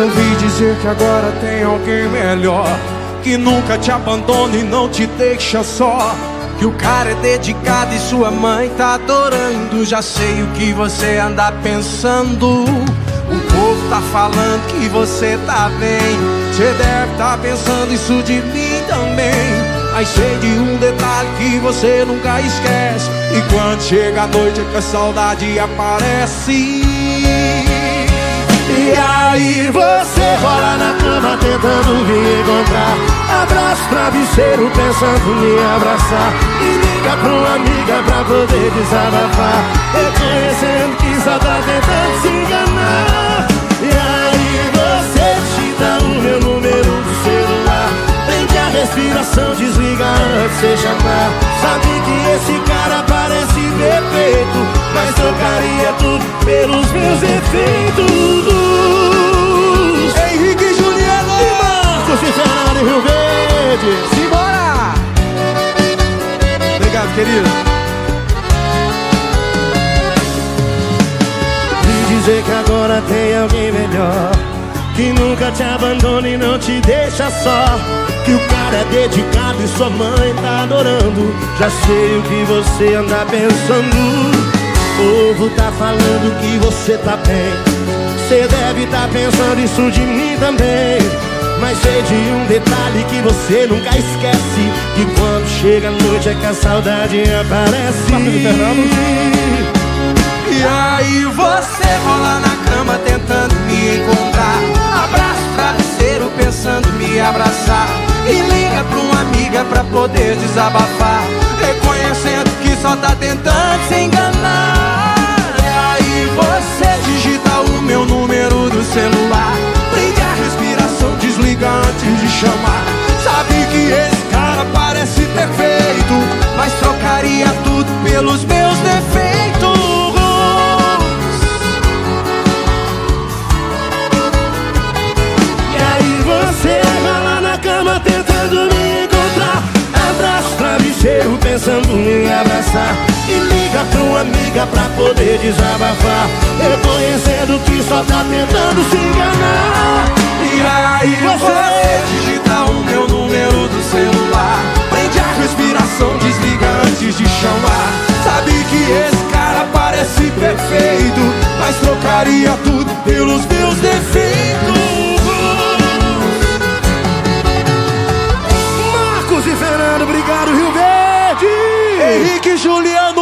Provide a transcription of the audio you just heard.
Ouvi dizer que agora tem alguém melhor Que nunca te abandona e não te deixa só Que o cara é dedicado e sua mãe tá adorando. Já sei o que você anda pensando O povo tá falando que você tá bem. Você deve tá pensando isso de mim também. Mas sei de um detalhe que você nunca esquece. E quando chega a noite é que a saudade aparece aí você rola na cama tentando me encontrar. Abraço travesseiro pensando me abraçar. E liga pra uma amiga pra poder desabafar. Reconhecendo que só tá tentando se enganar. E aí você digita o meu número do celular. Prende a respiração, desliga antes de chamar. Sabe que esse cara parece perfeito Mas trocaria tudo pelos meus defeitos Verde Simbora! Obrigado, querido. E dizer que agora tem alguém melhor Que nunca te abandona e não te deixa só Que o cara é dedicado e sua mãe tá adorando. Já sei o que você anda pensando. O povo tá falando que você tá bem. Você deve tá pensando isso de mim também mas sei de um detalhe que você nunca esquece Que quando chega a noite é que a saudade aparece. E Fernando. E aí você rola na cama tentando me encontrar. Abraço travesseiro pensando me abraçar. E liga pra uma amiga pra poder desabafar. Reconhecendo que só tá tentando se enganar chamar Sabe que esse cara parece perfeito Mas trocaria tudo pelos meus defeitos. E aí você vai lá na cama tentando me encontrar. Abraço travesseiro pensando em abraçar. E liga pra uma amiga pra poder desabafar. Reconhecendo que só tá tentando se enganar. E aí você parece perfeito Mas trocaria tudo pelos meus defeitos. Marcos e Fernando, obrigado Rio Verde. Henrique e Juliano